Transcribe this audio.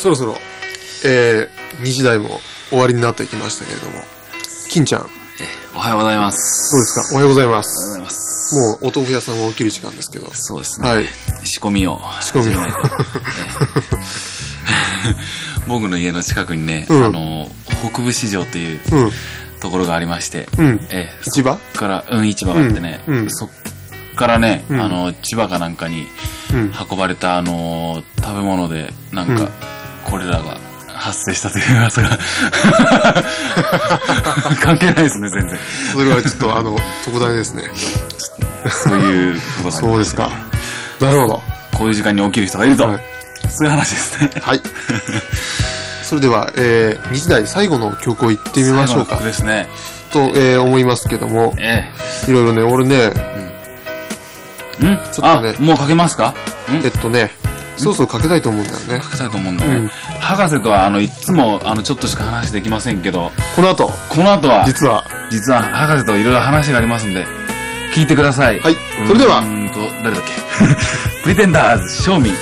そろそろ、えー、2時台も終わりになってきましたけれども、金ちゃん、おはようございます。ですか？おはようございまおはようごす。ざいます。もう、お豆腐屋さんが起きる時間ですけど。そうですね。はい。仕込みを。仕込みを 僕の家の近くにね、うんあの、北部市場っていううん。ところがありまして、うん。ええ市場？から、うん、市場があってね、そっからね、うんあの、千葉かなんかにうん。運ばれた、あの、食べ物で、なんか、うんこれらが発生したという噂が、関係ないですね、全然。それはちょっと、あの、特大ですね。そういうことなんそうですか。なるほど。こういう時間に起きる人がいると。はい。そういう話ですね。はい。それでは、えー、2時台最後の曲を言ってみましょうか。ですね。と、えー、思いますけども、えいろいろね、俺ね、え。んちょっとねあ、もうかけますか？んえっとね、そろそろかけたいと思うんだよね。かけたいと思うんだね。うん博士とは、あの、いつも、あの、ちょっとしか話できませんけど、この後、この後は、実は、実は博士といろいろ話がありますんで、聞いてください。はいそれではうーんと、誰だっけ？プリテンダーズ、ショーミー。